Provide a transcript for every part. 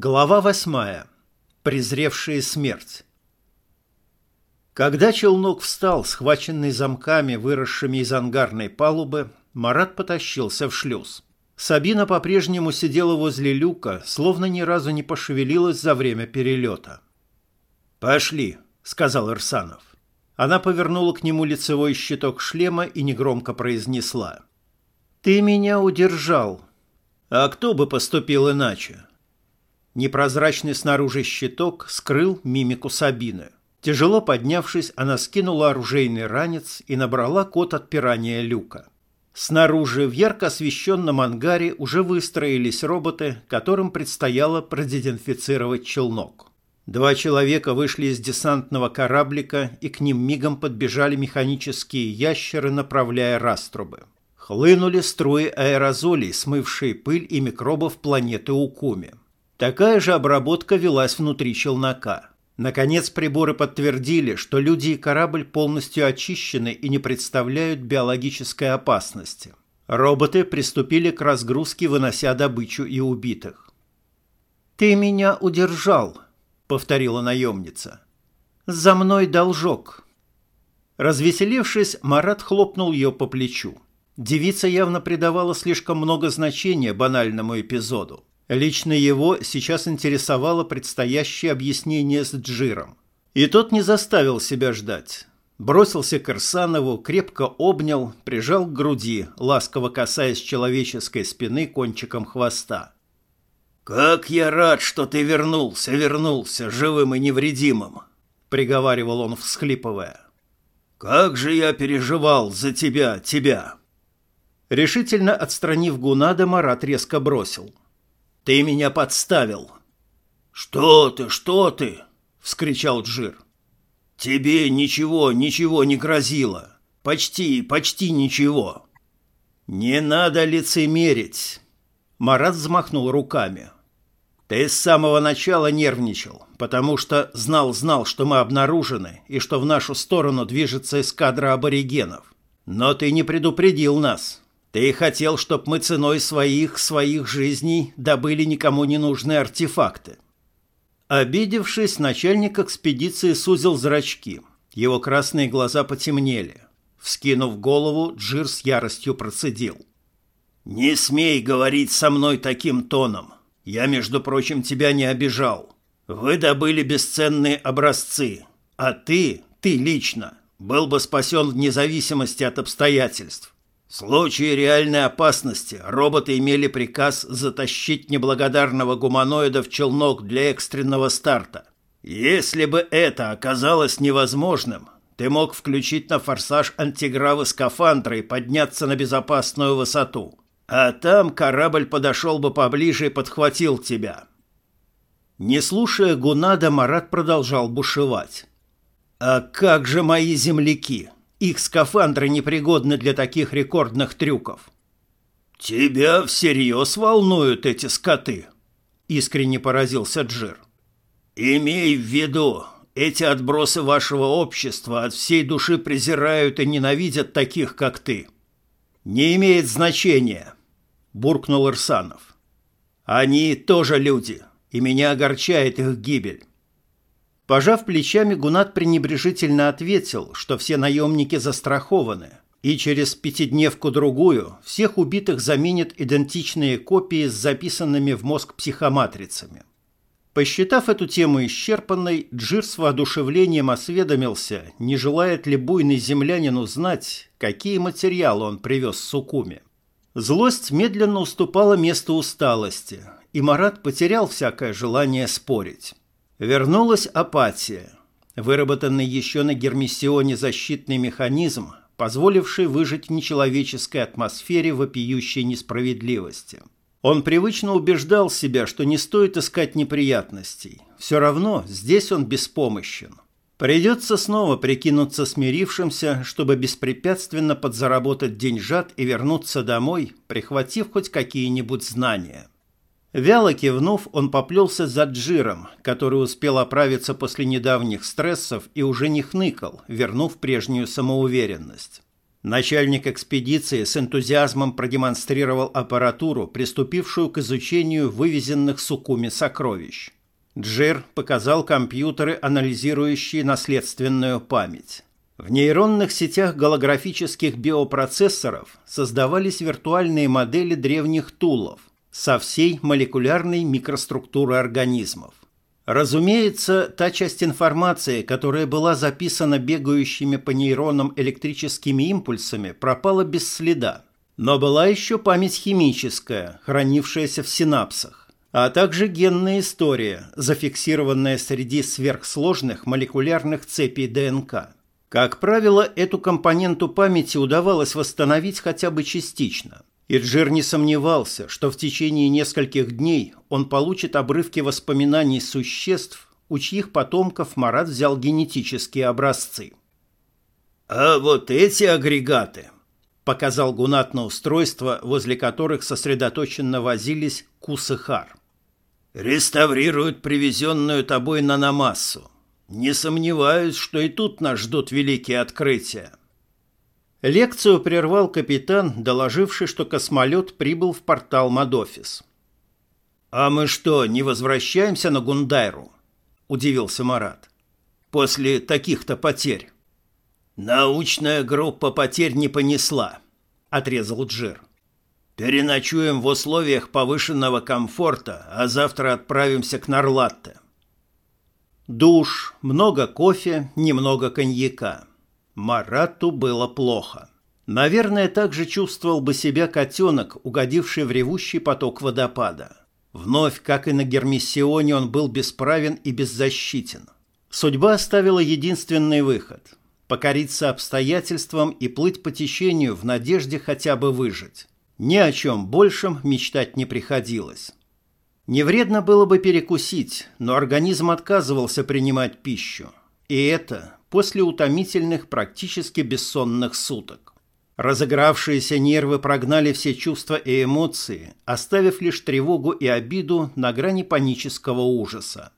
Глава восьмая. Презревшие смерть. Когда челнок встал, схваченный замками, выросшими из ангарной палубы, Марат потащился в шлюз. Сабина по-прежнему сидела возле люка, словно ни разу не пошевелилась за время перелета. «Пошли», — сказал Ирсанов. Она повернула к нему лицевой щиток шлема и негромко произнесла. «Ты меня удержал». «А кто бы поступил иначе?» Непрозрачный снаружи щиток скрыл мимику Сабины. Тяжело поднявшись, она скинула оружейный ранец и набрала код отпирания люка. Снаружи в ярко освещенном ангаре уже выстроились роботы, которым предстояло продезинфицировать челнок. Два человека вышли из десантного кораблика, и к ним мигом подбежали механические ящеры, направляя раструбы. Хлынули струи аэрозолей, смывшие пыль и микробов планеты Укуми. Такая же обработка велась внутри челнока. Наконец приборы подтвердили, что люди и корабль полностью очищены и не представляют биологической опасности. Роботы приступили к разгрузке, вынося добычу и убитых. «Ты меня удержал», — повторила наемница. «За мной должок». Развеселившись, Марат хлопнул ее по плечу. Девица явно придавала слишком много значения банальному эпизоду. Лично его сейчас интересовало предстоящее объяснение с Джиром. И тот не заставил себя ждать. Бросился к Ирсанову, крепко обнял, прижал к груди, ласково касаясь человеческой спины кончиком хвоста. «Как я рад, что ты вернулся, вернулся, живым и невредимым!» — приговаривал он, всхлипывая. «Как же я переживал за тебя, тебя!» Решительно отстранив Гунада, Марат резко бросил — ты меня подставил. Что ты, что ты? вскричал Джир. Тебе ничего, ничего не грозило. Почти, почти ничего. Не надо лицемерить. Марат взмахнул руками. Ты с самого начала нервничал, потому что знал-знал, что мы обнаружены и что в нашу сторону движется эскадра аборигенов. Но ты не предупредил нас, ты хотел, чтоб мы ценой своих, своих жизней добыли никому не нужные артефакты. Обидевшись, начальник экспедиции сузил зрачки. Его красные глаза потемнели. Вскинув голову, Джир с яростью процедил. «Не смей говорить со мной таким тоном. Я, между прочим, тебя не обижал. Вы добыли бесценные образцы, а ты, ты лично, был бы спасен вне зависимости от обстоятельств. В случае реальной опасности роботы имели приказ затащить неблагодарного гуманоида в челнок для экстренного старта. Если бы это оказалось невозможным, ты мог включить на форсаж антигравы скафандра и подняться на безопасную высоту. А там корабль подошел бы поближе и подхватил тебя. Не слушая Гунада, Марат продолжал бушевать. «А как же мои земляки?» Их скафандры непригодны для таких рекордных трюков. «Тебя всерьез волнуют эти скоты?» — искренне поразился Джир. «Имей в виду, эти отбросы вашего общества от всей души презирают и ненавидят таких, как ты». «Не имеет значения», — буркнул Ирсанов. «Они тоже люди, и меня огорчает их гибель. Пожав плечами, Гунат пренебрежительно ответил, что все наемники застрахованы, и через пятидневку-другую всех убитых заменят идентичные копии с записанными в мозг психоматрицами. Посчитав эту тему исчерпанной, Джир с воодушевлением осведомился, не желает ли буйный землянин узнать, какие материалы он привез с Сукуми. Злость медленно уступала месту усталости, и Марат потерял всякое желание спорить. Вернулась апатия. Выработанный еще на Гермиссионе защитный механизм, позволивший выжить в нечеловеческой атмосфере вопиющей несправедливости. Он привычно убеждал себя, что не стоит искать неприятностей. Все равно здесь он беспомощен. Придется снова прикинуться смирившимся, чтобы беспрепятственно подзаработать деньжат и вернуться домой, прихватив хоть какие-нибудь знания. Вяло кивнув, он поплелся за Джиром, который успел оправиться после недавних стрессов и уже не хныкал, вернув прежнюю самоуверенность. Начальник экспедиции с энтузиазмом продемонстрировал аппаратуру, приступившую к изучению вывезенных Сукуми сокровищ. Джир показал компьютеры, анализирующие наследственную память. В нейронных сетях голографических биопроцессоров создавались виртуальные модели древних тулов со всей молекулярной микроструктурой организмов. Разумеется, та часть информации, которая была записана бегающими по нейронам электрическими импульсами, пропала без следа. Но была еще память химическая, хранившаяся в синапсах, а также генная история, зафиксированная среди сверхсложных молекулярных цепей ДНК. Как правило, эту компоненту памяти удавалось восстановить хотя бы частично. Иджир не сомневался, что в течение нескольких дней он получит обрывки воспоминаний существ, у чьих потомков Марат взял генетические образцы. «А вот эти агрегаты», – показал Гунат на устройство, возле которых сосредоточенно возились Кусыхар. «Реставрируют привезенную тобой наномассу. Не сомневаюсь, что и тут нас ждут великие открытия». Лекцию прервал капитан, доложивший, что космолет прибыл в портал Мадофис. «А мы что, не возвращаемся на Гундайру?» – удивился Марат. «После таких-то потерь». «Научная группа потерь не понесла», – отрезал Джир. «Переночуем в условиях повышенного комфорта, а завтра отправимся к Нарлатте». Душ, много кофе, немного коньяка. Марату было плохо. Наверное, так же чувствовал бы себя котенок, угодивший в ревущий поток водопада. Вновь, как и на Гермиссионе, он был бесправен и беззащитен. Судьба оставила единственный выход – покориться обстоятельствам и плыть по течению в надежде хотя бы выжить. Ни о чем большем мечтать не приходилось. Не вредно было бы перекусить, но организм отказывался принимать пищу. И это после утомительных, практически бессонных суток. Разыгравшиеся нервы прогнали все чувства и эмоции, оставив лишь тревогу и обиду на грани панического ужаса.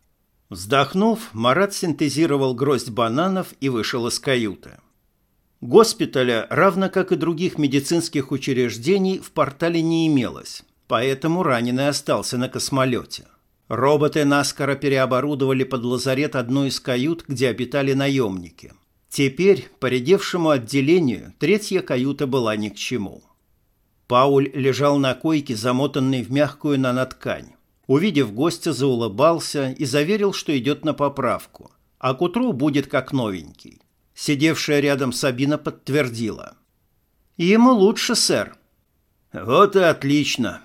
Вздохнув, Марат синтезировал гроздь бананов и вышел из каюты. Госпиталя, равно как и других медицинских учреждений, в портале не имелось, поэтому раненый остался на космолете. Роботы наскоро переоборудовали под лазарет одну из кают, где обитали наемники. Теперь, поредевшему отделению, третья каюта была ни к чему. Пауль лежал на койке, замотанный в мягкую наноткань. Увидев гостя, заулыбался и заверил, что идет на поправку, а к утру будет как новенький. Сидевшая рядом Сабина подтвердила. «Ему лучше, сэр». «Вот и отлично»,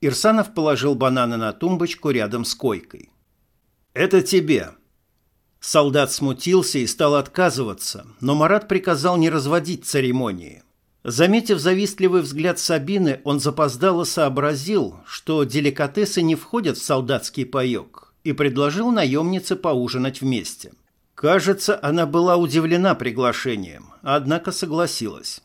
Ирсанов положил бананы на тумбочку рядом с койкой. «Это тебе». Солдат смутился и стал отказываться, но Марат приказал не разводить церемонии. Заметив завистливый взгляд Сабины, он запоздало сообразил, что деликатесы не входят в солдатский паек, и предложил наемнице поужинать вместе. Кажется, она была удивлена приглашением, однако согласилась.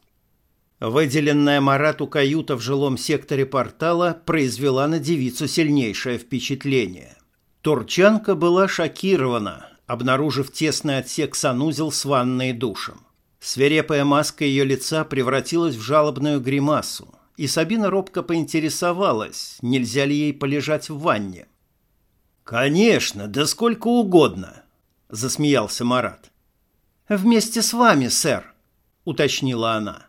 Выделенная Марату каюта в жилом секторе портала произвела на девицу сильнейшее впечатление. Турчанка была шокирована, обнаружив тесный отсек санузел с ванной и душем. Свирепая маска ее лица превратилась в жалобную гримасу, и Сабина робко поинтересовалась, нельзя ли ей полежать в ванне. «Конечно, да сколько угодно!» – засмеялся Марат. «Вместе с вами, сэр», – уточнила она.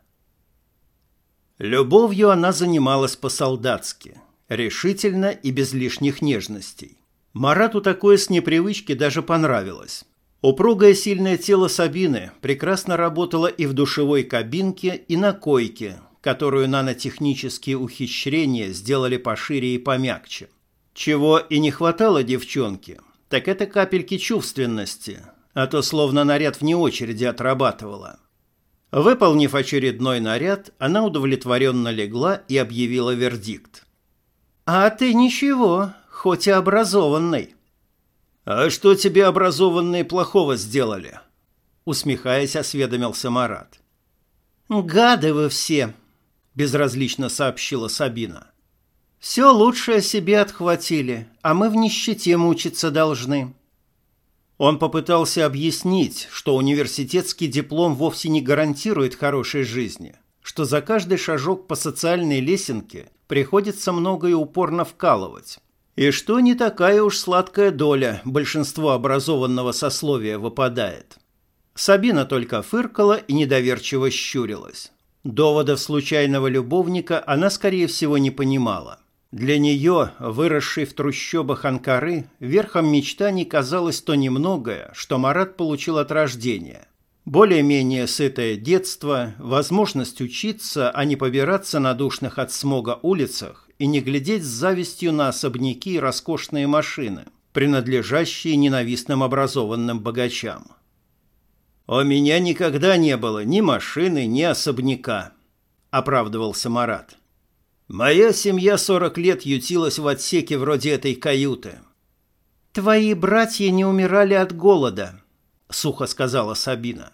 Любовью она занималась по-солдатски, решительно и без лишних нежностей. Марату такое с непривычки даже понравилось. Упругое сильное тело Сабины прекрасно работало и в душевой кабинке, и на койке, которую нанотехнические ухищрения сделали пошире и помягче. Чего и не хватало девчонке, так это капельки чувственности, а то словно наряд вне очереди отрабатывала. Выполнив очередной наряд, она удовлетворенно легла и объявила вердикт. «А ты ничего, хоть и образованный». «А что тебе образованные плохого сделали?» Усмехаясь, осведомился Марат. «Гады вы все!» – безразлично сообщила Сабина. «Все лучшее себе отхватили, а мы в нищете мучиться должны». Он попытался объяснить, что университетский диплом вовсе не гарантирует хорошей жизни, что за каждый шажок по социальной лесенке приходится много и упорно вкалывать, и что не такая уж сладкая доля большинство образованного сословия выпадает. Сабина только фыркала и недоверчиво щурилась. Доводов случайного любовника она, скорее всего, не понимала. Для нее, выросшей в трущобах Анкары, верхом мечтаний казалось то немногое, что Марат получил от рождения. Более-менее сытое детство, возможность учиться, а не побираться на душных от смога улицах и не глядеть с завистью на особняки и роскошные машины, принадлежащие ненавистным образованным богачам. «У меня никогда не было ни машины, ни особняка», — оправдывался Марат. Моя семья сорок лет ютилась в отсеке вроде этой каюты. Твои братья не умирали от голода, сухо сказала Сабина.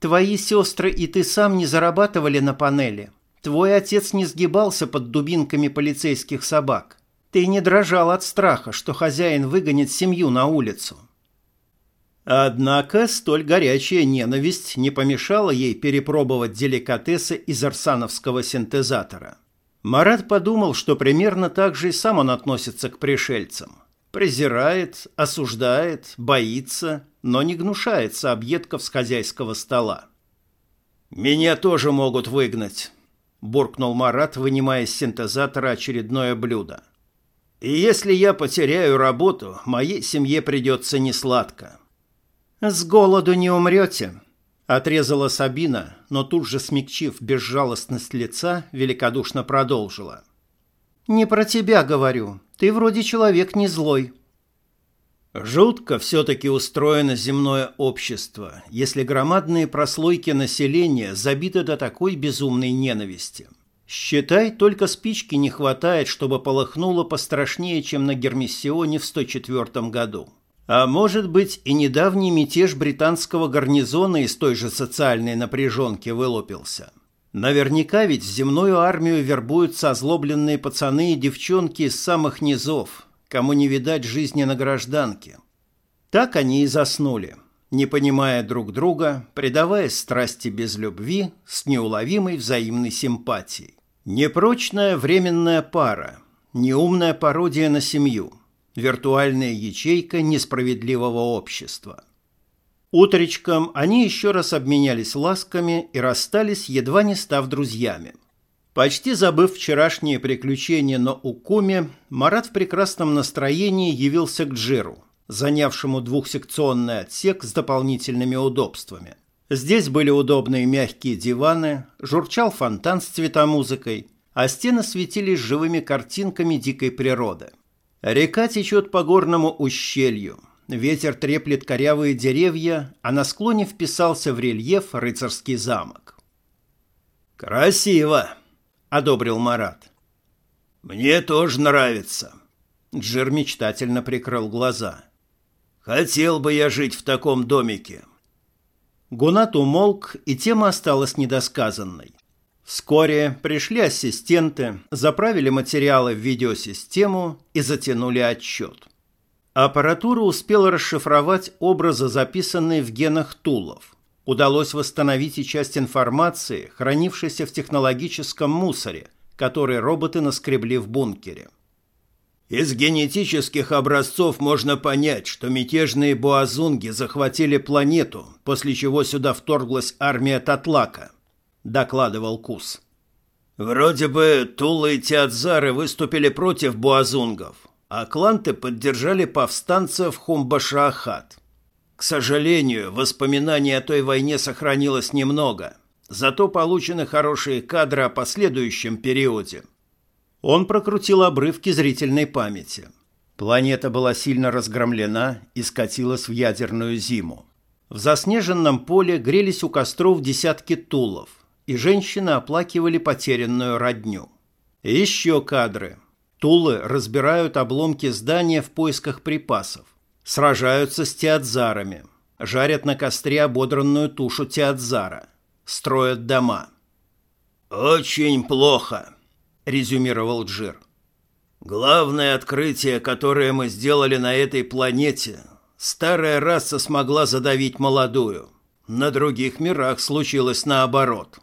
Твои сестры и ты сам не зарабатывали на панели. Твой отец не сгибался под дубинками полицейских собак. Ты не дрожал от страха, что хозяин выгонит семью на улицу. Однако столь горячая ненависть не помешала ей перепробовать деликатесы из арсановского синтезатора – Марат подумал, что примерно так же и сам он относится к пришельцам. Презирает, осуждает, боится, но не гнушается объедков с хозяйского стола. «Меня тоже могут выгнать», – буркнул Марат, вынимая из синтезатора очередное блюдо. «И если я потеряю работу, моей семье придется несладко». «С голоду не умрете», Отрезала Сабина, но тут же, смягчив безжалостность лица, великодушно продолжила. «Не про тебя говорю. Ты вроде человек не злой». Жутко все-таки устроено земное общество, если громадные прослойки населения забиты до такой безумной ненависти. Считай, только спички не хватает, чтобы полыхнуло пострашнее, чем на Гермиссионе в 104 году. А может быть и недавний мятеж британского гарнизона из той же социальной напряженки вылупился. Наверняка ведь в земную армию вербуются озлобленные пацаны и девчонки из самых низов, кому не видать жизни на гражданке. Так они и заснули, не понимая друг друга, предаваясь страсти без любви с неуловимой взаимной симпатией. Непрочная временная пара, неумная пародия на семью – виртуальная ячейка несправедливого общества. Утречком они еще раз обменялись ласками и расстались, едва не став друзьями. Почти забыв вчерашние приключения на Укуме, Марат в прекрасном настроении явился к Джиру, занявшему двухсекционный отсек с дополнительными удобствами. Здесь были удобные мягкие диваны, журчал фонтан с цветомузыкой, а стены светились живыми картинками дикой природы – Река течет по горному ущелью. Ветер треплет корявые деревья, а на склоне вписался в рельеф рыцарский замок. «Красиво!» — одобрил Марат. «Мне тоже нравится». Джир мечтательно прикрыл глаза. «Хотел бы я жить в таком домике». Гунат умолк, и тема осталась недосказанной. Вскоре пришли ассистенты, заправили материалы в видеосистему и затянули отчет. Аппаратура успела расшифровать образы, записанные в генах Тулов. Удалось восстановить и часть информации, хранившейся в технологическом мусоре, который роботы наскребли в бункере. Из генетических образцов можно понять, что мятежные буазунги захватили планету, после чего сюда вторглась армия Татлака – докладывал Кус. Вроде бы Тула и Теадзары выступили против буазунгов, а кланты поддержали повстанцев Хумбашахат. К сожалению, воспоминаний о той войне сохранилось немного, зато получены хорошие кадры о последующем периоде. Он прокрутил обрывки зрительной памяти. Планета была сильно разгромлена и скатилась в ядерную зиму. В заснеженном поле грелись у костров десятки тулов – и женщины оплакивали потерянную родню. еще кадры. Тулы разбирают обломки здания в поисках припасов. Сражаются с театзарами. Жарят на костре ободранную тушу театзара. Строят дома. «Очень плохо», — резюмировал Джир. «Главное открытие, которое мы сделали на этой планете, Старая раса смогла задавить молодую. На других мирах случилось наоборот.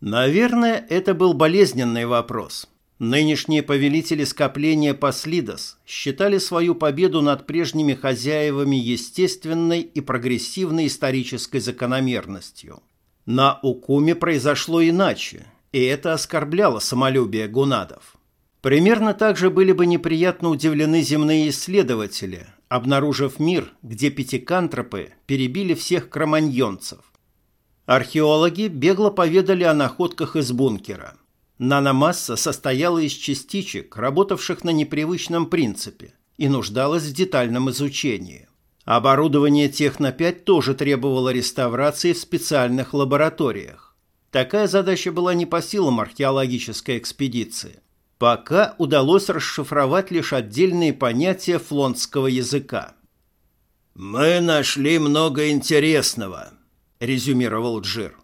Наверное, это был болезненный вопрос. Нынешние повелители скопления Паслидос считали свою победу над прежними хозяевами естественной и прогрессивной исторической закономерностью. На Укуме произошло иначе, и это оскорбляло самолюбие гунадов. Примерно так же были бы неприятно удивлены земные исследователи, обнаружив мир, где пятикантропы перебили всех кроманьонцев. Археологи бегло поведали о находках из бункера. Наномасса состояла из частичек, работавших на непривычном принципе, и нуждалась в детальном изучении. Оборудование Техно-5 тоже требовало реставрации в специальных лабораториях. Такая задача была не по силам археологической экспедиции. Пока удалось расшифровать лишь отдельные понятия флонского языка. «Мы нашли много интересного», – резюмировал Джир.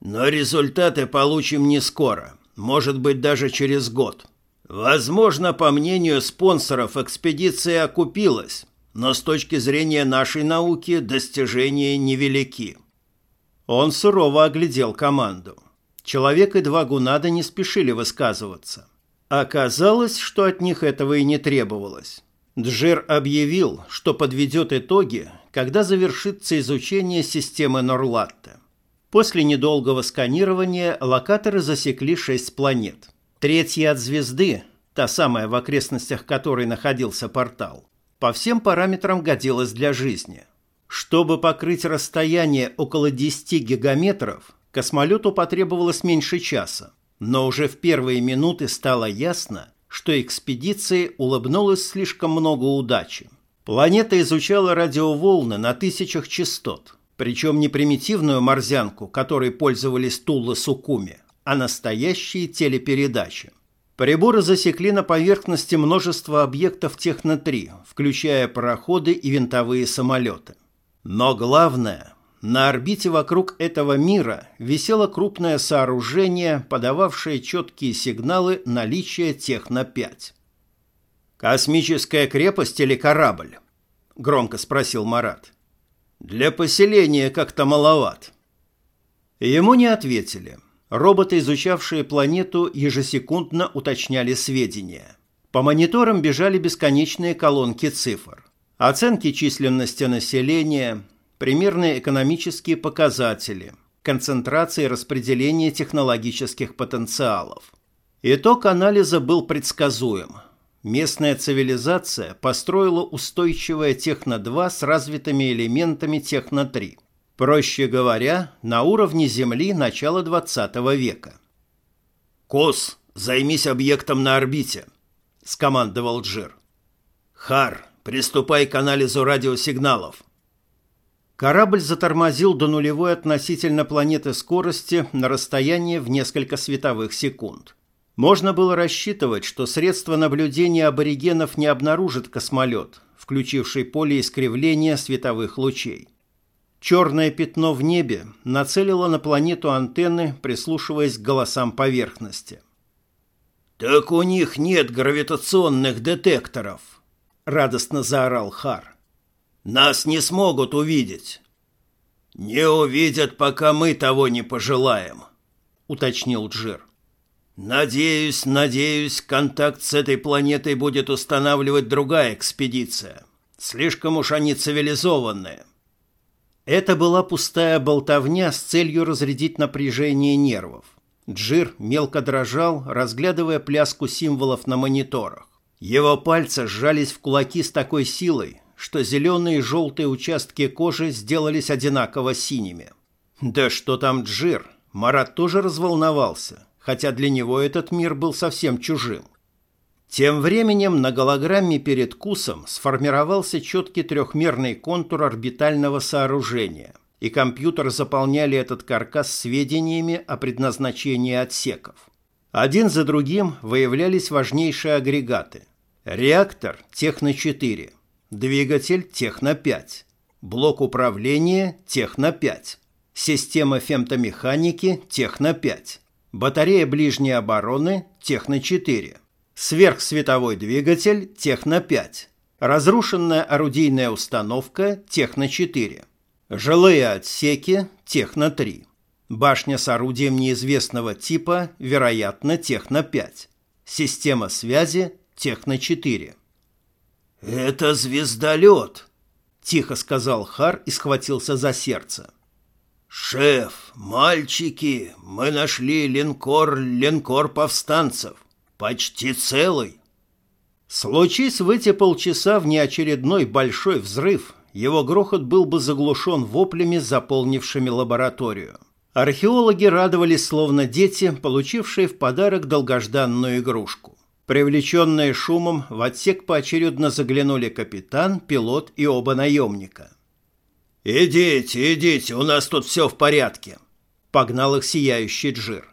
«Но результаты получим не скоро может быть даже через год. Возможно, по мнению спонсоров, экспедиция окупилась, но с точки зрения нашей науки достижения невелики. Он сурово оглядел команду. Человек и два гунада не спешили высказываться. Оказалось, что от них этого и не требовалось. Джир объявил, что подведет итоги, когда завершится изучение системы Норлатте. После недолгого сканирования локаторы засекли шесть планет. Третья от звезды, та самая в окрестностях которой находился портал, по всем параметрам годилась для жизни. Чтобы покрыть расстояние около 10 гигаметров, космолету потребовалось меньше часа, но уже в первые минуты стало ясно, что экспедиции улыбнулось слишком много удачи. Планета изучала радиоволны на тысячах частот, причем не примитивную морзянку, которой пользовались Туллы Сукуми, а настоящие телепередачи. Приборы засекли на поверхности множество объектов Техно-3, включая пароходы и винтовые самолеты. Но главное, на орбите вокруг этого мира висело крупное сооружение, подававшее четкие сигналы наличия Техно-5. «Космическая крепость или корабль?» – громко спросил Марат. Для поселения как-то маловат. Ему не ответили. Роботы, изучавшие планету, ежесекундно уточняли сведения. По мониторам бежали бесконечные колонки цифр. Оценки численности населения, примерные экономические показатели, концентрация и распределение технологических потенциалов. Итог анализа был предсказуем – местная цивилизация построила устойчивое Техно-2 с развитыми элементами Техно-3. Проще говоря, на уровне Земли начала 20 века. «Кос, займись объектом на орбите», – скомандовал Джир. «Хар, приступай к анализу радиосигналов». Корабль затормозил до нулевой относительно планеты скорости на расстоянии в несколько световых секунд. Можно было рассчитывать, что средства наблюдения аборигенов не обнаружит космолет, включивший поле искривления световых лучей. Черное пятно в небе нацелило на планету антенны, прислушиваясь к голосам поверхности. «Так у них нет гравитационных детекторов!» — радостно заорал Хар. «Нас не смогут увидеть!» «Не увидят, пока мы того не пожелаем», — уточнил Джир. «Надеюсь, надеюсь, контакт с этой планетой будет устанавливать другая экспедиция. Слишком уж они цивилизованные». Это была пустая болтовня с целью разрядить напряжение нервов. Джир мелко дрожал, разглядывая пляску символов на мониторах. Его пальцы сжались в кулаки с такой силой, что зеленые и желтые участки кожи сделались одинаково синими. Да что там Джир? Марат тоже разволновался хотя для него этот мир был совсем чужим. Тем временем на голограмме перед Кусом сформировался четкий трехмерный контур орбитального сооружения, и компьютер заполняли этот каркас сведениями о предназначении отсеков. Один за другим выявлялись важнейшие агрегаты. Реактор Техно-4, двигатель Техно-5, блок управления Техно-5, система фемтомеханики Техно-5, батарея ближней обороны Техно-4, сверхсветовой двигатель Техно-5, Разрушенная орудийная установка Техно-4. Жилые отсеки Техно-3. Башня с орудием неизвестного типа, вероятно, Техно-5. Система связи Техно-4. «Это звездолет», — тихо сказал Хар и схватился за сердце. «Шеф, мальчики, мы нашли линкор, линкор повстанцев. Почти целый». Случись в эти полчаса внеочередной большой взрыв, его грохот был бы заглушен воплями, заполнившими лабораторию. Археологи радовались, словно дети, получившие в подарок долгожданную игрушку. Привлеченные шумом, в отсек поочередно заглянули капитан, пилот и оба наемника. «Идите, идите, у нас тут все в порядке», — погнал их сияющий Джир.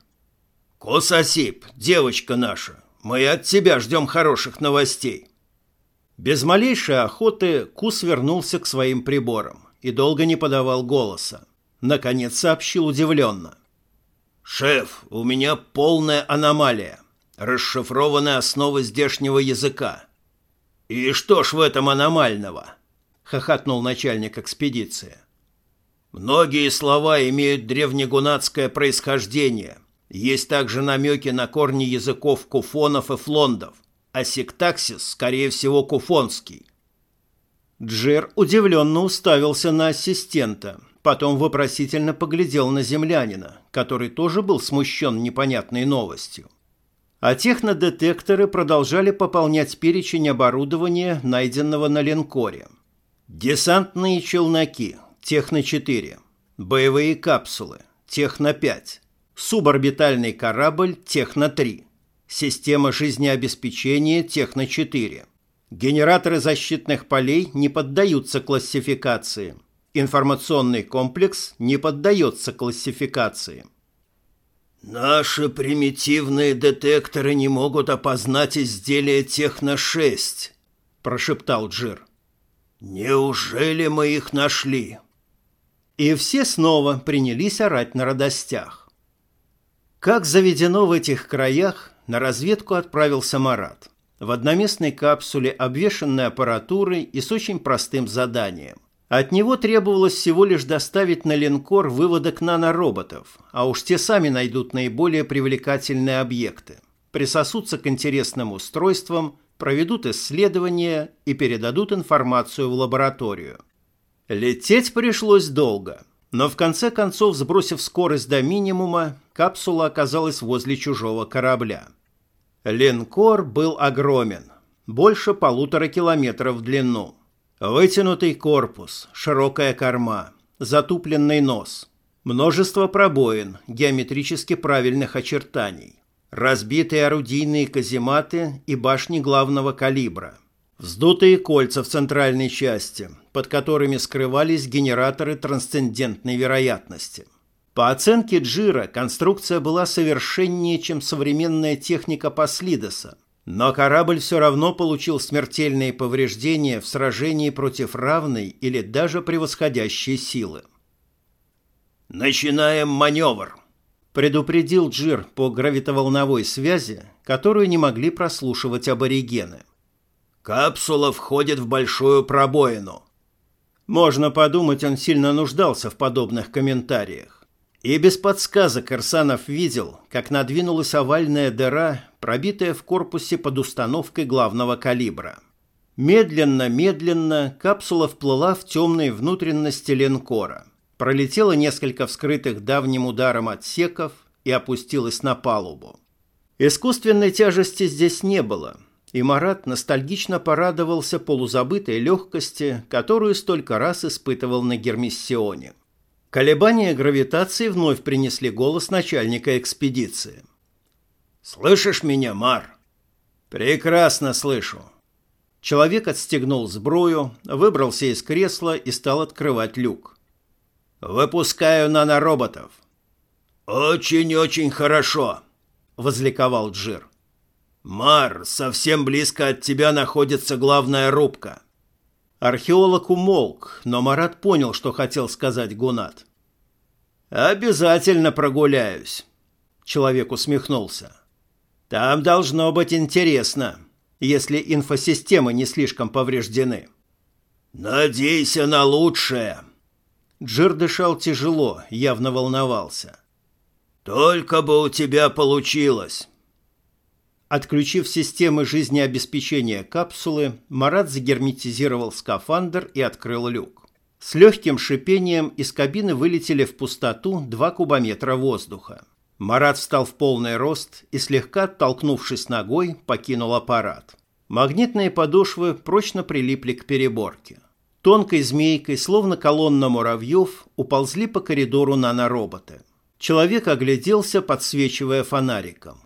«Кососип, девочка наша, мы от тебя ждем хороших новостей». Без малейшей охоты Кус вернулся к своим приборам и долго не подавал голоса. Наконец сообщил удивленно. «Шеф, у меня полная аномалия расшифрованы основы здешнего языка. «И что ж в этом аномального?» — хохотнул начальник экспедиции. «Многие слова имеют древнегунатское происхождение. Есть также намеки на корни языков куфонов и флондов, а сектаксис, скорее всего, куфонский». Джер удивленно уставился на ассистента, потом вопросительно поглядел на землянина, который тоже был смущен непонятной новостью а технодетекторы продолжали пополнять перечень оборудования, найденного на линкоре. Десантные челноки, Техно-4, боевые капсулы, Техно-5, суборбитальный корабль, Техно-3, система жизнеобеспечения, Техно-4. Генераторы защитных полей не поддаются классификации. Информационный комплекс не поддается классификации. «Наши примитивные детекторы не могут опознать изделия Техно-6», — прошептал Джир. «Неужели мы их нашли?» И все снова принялись орать на радостях. Как заведено в этих краях, на разведку отправился Марат. В одноместной капсуле, обвешанной аппаратурой и с очень простым заданием. От него требовалось всего лишь доставить на линкор выводок нанороботов, а уж те сами найдут наиболее привлекательные объекты, присосутся к интересным устройствам, проведут исследования и передадут информацию в лабораторию. Лететь пришлось долго, но в конце концов, сбросив скорость до минимума, капсула оказалась возле чужого корабля. Линкор был огромен, больше полутора километров в длину – Вытянутый корпус, широкая корма, затупленный нос, множество пробоин геометрически правильных очертаний, разбитые орудийные казематы и башни главного калибра, вздутые кольца в центральной части, под которыми скрывались генераторы трансцендентной вероятности. По оценке Джира, конструкция была совершеннее, чем современная техника Паслидоса, но корабль все равно получил смертельные повреждения в сражении против равной или даже превосходящей силы. «Начинаем маневр», — предупредил Джир по гравитоволновой связи, которую не могли прослушивать аборигены. «Капсула входит в большую пробоину». Можно подумать, он сильно нуждался в подобных комментариях. И без подсказок Арсанов видел, как надвинулась овальная дыра, пробитая в корпусе под установкой главного калибра. Медленно-медленно капсула вплыла в темные внутренности линкора, пролетела несколько вскрытых давним ударом отсеков и опустилась на палубу. Искусственной тяжести здесь не было, и Марат ностальгично порадовался полузабытой легкости, которую столько раз испытывал на Гермиссионе. Колебания гравитации вновь принесли голос начальника экспедиции. «Слышишь меня, Мар?» «Прекрасно слышу». Человек отстегнул сбрую, выбрался из кресла и стал открывать люк. «Выпускаю нанороботов». «Очень-очень хорошо», — возликовал Джир. «Мар, совсем близко от тебя находится главная рубка. Археолог умолк, но Марат понял, что хотел сказать Гунат. «Обязательно прогуляюсь», — человек усмехнулся. «Там должно быть интересно. если инфосистемы не слишком повреждены. «Надейся на лучшее!» Джир дышал тяжело, явно волновался. «Только бы у тебя получилось!» Отключив системы жизнеобеспечения капсулы, Марат загерметизировал скафандр и открыл люк. С легким шипением из кабины вылетели в пустоту два кубометра воздуха. Марат встал в полный рост и, слегка оттолкнувшись ногой, покинул аппарат. Магнитные подошвы прочно прилипли к переборке. Тонкой змейкой, словно колонна муравьев, уползли по коридору нанороботы. Человек огляделся, подсвечивая фонариком.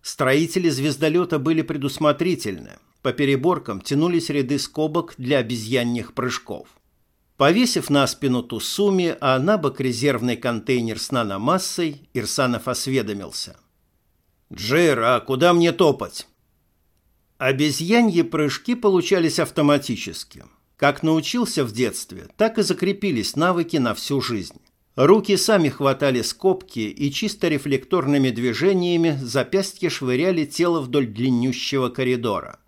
Строители звездолета были предусмотрительны. По переборкам тянулись ряды скобок для обезьянных прыжков. Повесив на спину Тусуми, а на бок резервный контейнер с наномассой, Ирсанов осведомился. «Джир, а куда мне топать?» Обезьяньи прыжки получались автоматически. Как научился в детстве, так и закрепились навыки на всю жизнь. Руки сами хватали скобки и чисто рефлекторными движениями запястья швыряли тело вдоль длиннющего коридора.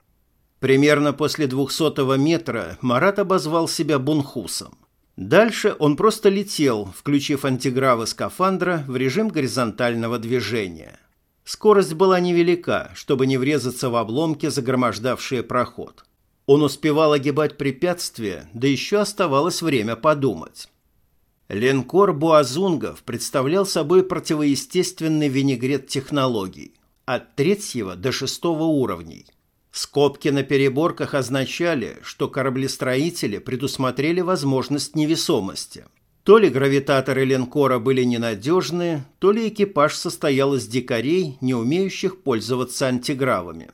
Примерно после двухсотого метра Марат обозвал себя бунхусом. Дальше он просто летел, включив антигравы скафандра в режим горизонтального движения. Скорость была невелика, чтобы не врезаться в обломки, загромождавшие проход. Он успевал огибать препятствия, да еще оставалось время подумать. Линкор Буазунгов представлял собой противоестественный винегрет технологий от третьего до шестого уровней – Скобки на переборках означали, что кораблестроители предусмотрели возможность невесомости. То ли гравитаторы линкора были ненадежны, то ли экипаж состоял из дикарей, не умеющих пользоваться антигравами.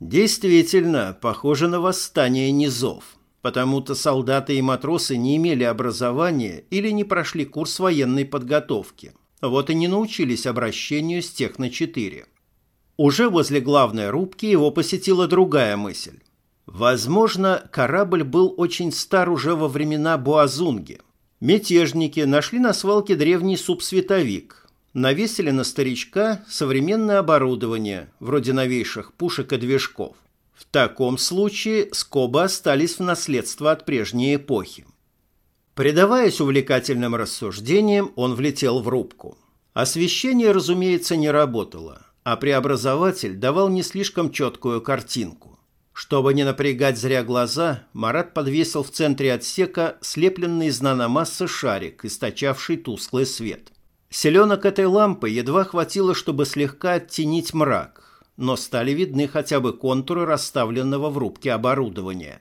Действительно, похоже на восстание низов, потому-то солдаты и матросы не имели образования или не прошли курс военной подготовки, вот и не научились обращению с Техно-4. Уже возле главной рубки его посетила другая мысль. Возможно, корабль был очень стар уже во времена Буазунги. Мятежники нашли на свалке древний субсветовик, навесили на старичка современное оборудование, вроде новейших пушек и движков. В таком случае скобы остались в наследство от прежней эпохи. Предаваясь увлекательным рассуждениям, он влетел в рубку. Освещение, разумеется, не работало а преобразователь давал не слишком четкую картинку. Чтобы не напрягать зря глаза, Марат подвесил в центре отсека слепленный из наномассы шарик, источавший тусклый свет. Селенок этой лампы едва хватило, чтобы слегка оттенить мрак, но стали видны хотя бы контуры расставленного в рубке оборудования.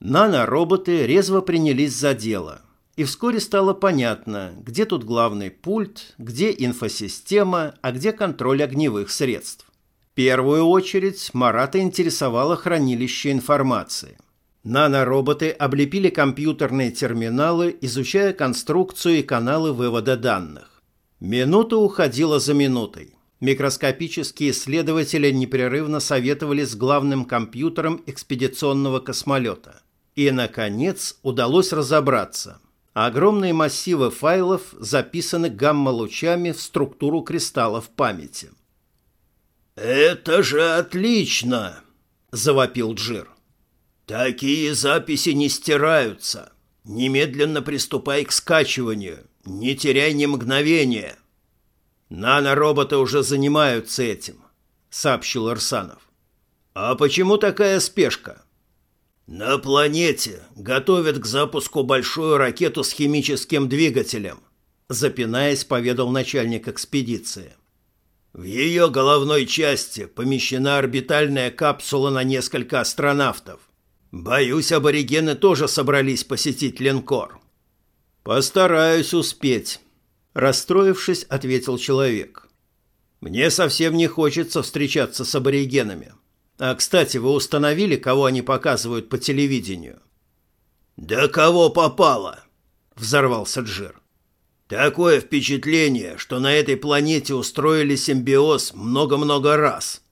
Нанороботы резво принялись за дело – и вскоре стало понятно, где тут главный пульт, где инфосистема, а где контроль огневых средств. В первую очередь Марата интересовало хранилище информации. Нанороботы облепили компьютерные терминалы, изучая конструкцию и каналы вывода данных. Минута уходила за минутой. Микроскопические исследователи непрерывно советовали с главным компьютером экспедиционного космолета. И, наконец, удалось разобраться – Огромные массивы файлов записаны гамма-лучами в структуру кристаллов памяти. «Это же отлично!» – завопил Джир. «Такие записи не стираются. Немедленно приступай к скачиванию. Не теряй ни мгновения». «Нанороботы уже занимаются этим», – сообщил Арсанов. «А почему такая спешка?» «На планете готовят к запуску большую ракету с химическим двигателем», запинаясь, поведал начальник экспедиции. В ее головной части помещена орбитальная капсула на несколько астронавтов. Боюсь, аборигены тоже собрались посетить линкор. «Постараюсь успеть», – расстроившись, ответил человек. «Мне совсем не хочется встречаться с аборигенами. А, кстати, вы установили, кого они показывают по телевидению? Да кого попало? Взорвался Джир. Такое впечатление, что на этой планете устроили симбиоз много-много раз.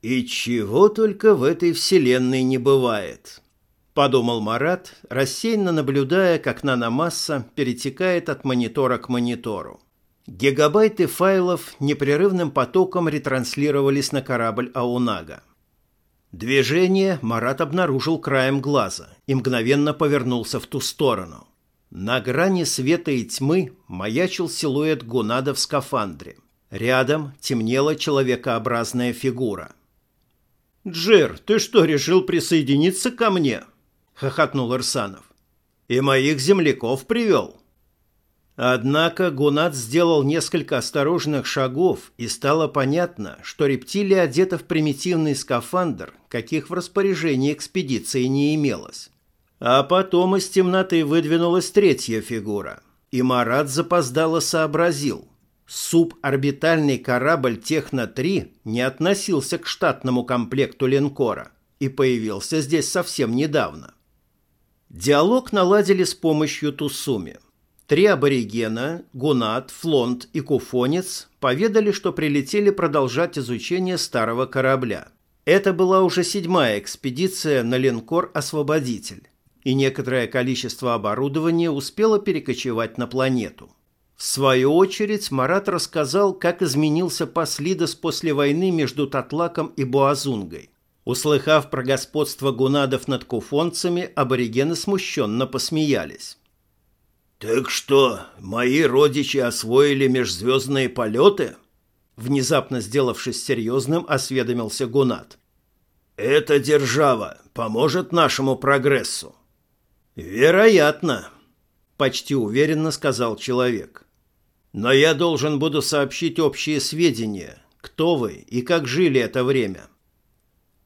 И чего только в этой вселенной не бывает, подумал Марат, рассеянно наблюдая, как наномасса перетекает от монитора к монитору. Гигабайты файлов непрерывным потоком ретранслировались на корабль Аунага. Движение Марат обнаружил краем глаза и мгновенно повернулся в ту сторону. На грани света и тьмы маячил силуэт Гунада в скафандре. Рядом темнела человекообразная фигура. «Джир, ты что, решил присоединиться ко мне?» — хохотнул Ирсанов. «И моих земляков привел?» Однако Гунат сделал несколько осторожных шагов, и стало понятно, что рептилия одета в примитивный скафандр, каких в распоряжении экспедиции не имелось. А потом из темноты выдвинулась третья фигура, и Марат запоздало сообразил. Суборбитальный корабль «Техно-3» не относился к штатному комплекту линкора и появился здесь совсем недавно. Диалог наладили с помощью Тусуми. Три аборигена, Гунат, Флонт и Куфонец поведали, что прилетели продолжать изучение старого корабля. Это была уже седьмая экспедиция на линкор «Освободитель», и некоторое количество оборудования успело перекочевать на планету. В свою очередь Марат рассказал, как изменился Паслидос после войны между Татлаком и Буазунгой. Услыхав про господство гунадов над куфонцами, аборигены смущенно посмеялись. «Так что, мои родичи освоили межзвездные полеты?» Внезапно сделавшись серьезным, осведомился Гунат. «Эта держава поможет нашему прогрессу?» «Вероятно», — почти уверенно сказал человек. «Но я должен буду сообщить общие сведения, кто вы и как жили это время».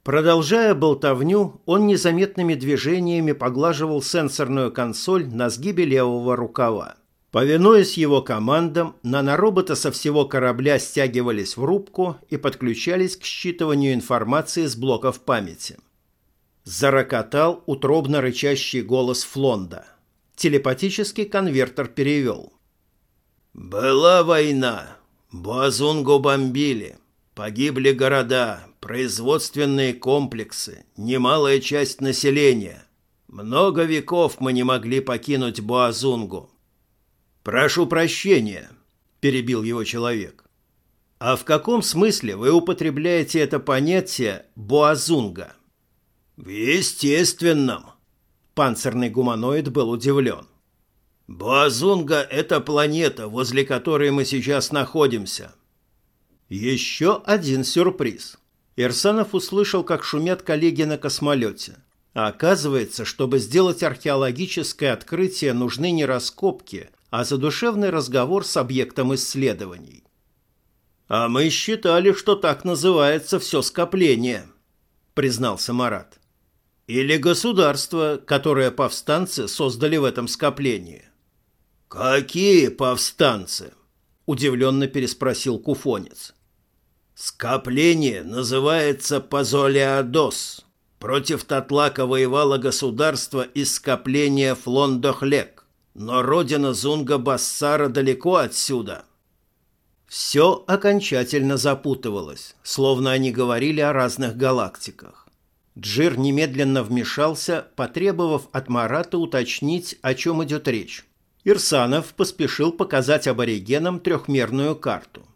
Продолжая болтовню, он незаметными движениями поглаживал сенсорную консоль на сгибе левого рукава. Повинуясь его командам, наноробота со всего корабля стягивались в рубку и подключались к считыванию информации с блоков памяти. Зарокотал утробно рычащий голос Флонда. Телепатический конвертер перевел. «Была война. Буазунгу бомбили. Погибли города, производственные комплексы, немалая часть населения. Много веков мы не могли покинуть Буазунгу. «Прошу прощения», – перебил его человек. «А в каком смысле вы употребляете это понятие «буазунга»?» «В естественном», – панцирный гуманоид был удивлен. «Буазунга – это планета, возле которой мы сейчас находимся. Еще один сюрприз. Ирсанов услышал, как шумят коллеги на космолете. А оказывается, чтобы сделать археологическое открытие, нужны не раскопки, а задушевный разговор с объектом исследований. «А мы считали, что так называется все скопление», — признался Марат. «Или государство, которое повстанцы создали в этом скоплении». «Какие повстанцы?» — удивленно переспросил Куфонец. Скопление называется Пазолиадос. Против Татлака воевало государство из скопления Флондохлек. Но родина Зунга Бассара далеко отсюда. Все окончательно запутывалось, словно они говорили о разных галактиках. Джир немедленно вмешался, потребовав от Марата уточнить, о чем идет речь. Ирсанов поспешил показать аборигенам трехмерную карту.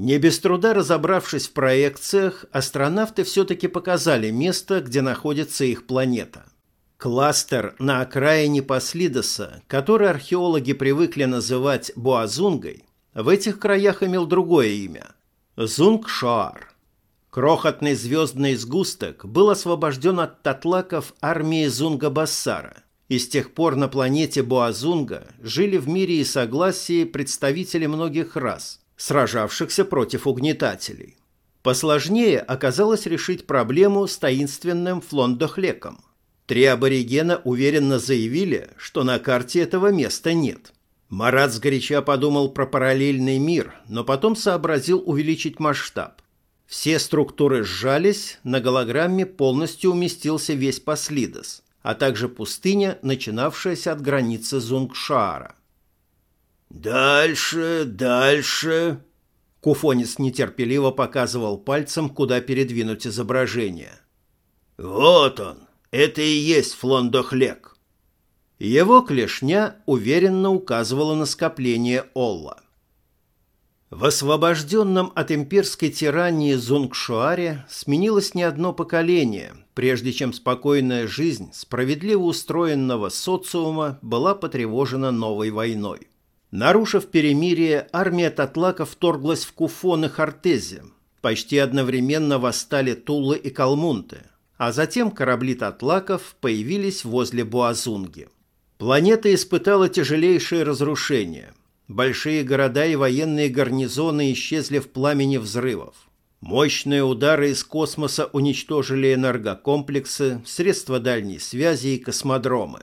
Не без труда разобравшись в проекциях, астронавты все-таки показали место, где находится их планета. Кластер на окраине Паслидоса, который археологи привыкли называть Буазунгой, в этих краях имел другое имя – Зунгшоар. Крохотный звездный сгусток был освобожден от татлаков армии Зунга-Бассара, и с тех пор на планете Буазунга жили в мире и согласии представители многих рас, сражавшихся против угнетателей. Посложнее оказалось решить проблему с таинственным флондохлеком. Три аборигена уверенно заявили, что на карте этого места нет. Марат сгоряча подумал про параллельный мир, но потом сообразил увеличить масштаб. Все структуры сжались, на голограмме полностью уместился весь Паслидос, а также пустыня, начинавшаяся от границы Зунгшаара. «Дальше, дальше...» Куфонец нетерпеливо показывал пальцем, куда передвинуть изображение. «Вот он! Это и есть флондохлек!» Его клешня уверенно указывала на скопление Олла. В освобожденном от имперской тирании Зунгшуаре сменилось не одно поколение, прежде чем спокойная жизнь справедливо устроенного социума была потревожена новой войной. Нарушив перемирие, армия Татлака вторглась в Куфон и Хартезе. Почти одновременно восстали Тулы и Калмунты, а затем корабли Татлаков появились возле Буазунги. Планета испытала тяжелейшие разрушения – Большие города и военные гарнизоны исчезли в пламени взрывов. Мощные удары из космоса уничтожили энергокомплексы, средства дальней связи и космодромы.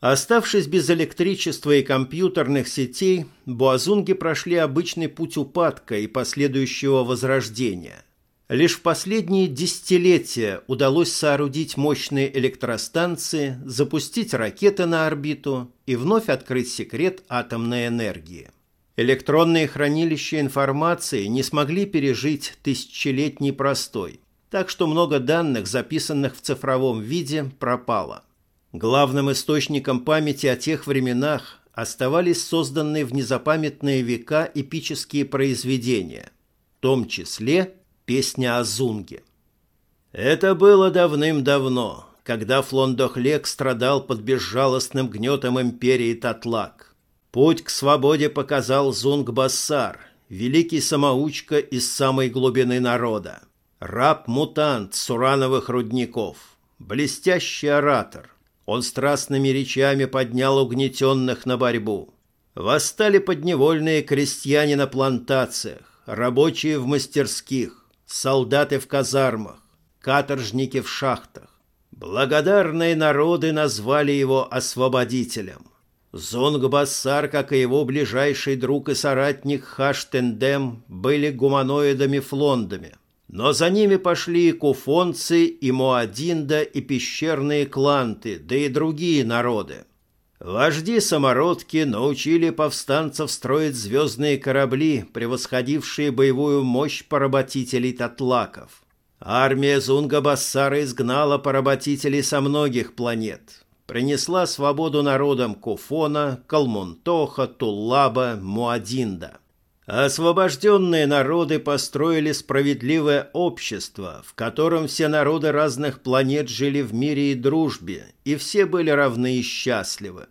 Оставшись без электричества и компьютерных сетей, буазунги прошли обычный путь упадка и последующего возрождения. Лишь в последние десятилетия удалось соорудить мощные электростанции, запустить ракеты на орбиту и вновь открыть секрет атомной энергии. Электронные хранилища информации не смогли пережить тысячелетний простой, так что много данных, записанных в цифровом виде, пропало. Главным источником памяти о тех временах оставались созданные в незапамятные века эпические произведения, в том числе Песня о Зунге. Это было давным-давно, когда Флондохлек страдал под безжалостным гнетом империи Татлак. Путь к свободе показал Зунг-Бассар, великий самоучка из самой глубины народа. Раб-мутант с урановых рудников, блестящий оратор. Он страстными речами поднял угнетенных на борьбу. Восстали подневольные крестьяне на плантациях, рабочие в мастерских, солдаты в казармах, каторжники в шахтах. Благодарные народы назвали его освободителем. Зонг-Бассар, как и его ближайший друг и соратник Хаштендем, были гуманоидами-флондами. Но за ними пошли и куфонцы, и Муадинда, и пещерные кланты, да и другие народы. Вожди-самородки научили повстанцев строить звездные корабли, превосходившие боевую мощь поработителей татлаков. Армия Зунга-Бассара изгнала поработителей со многих планет, принесла свободу народам Куфона, Калмунтоха, Туллаба, Муадинда. Освобожденные народы построили справедливое общество, в котором все народы разных планет жили в мире и дружбе, и все были равны и счастливы.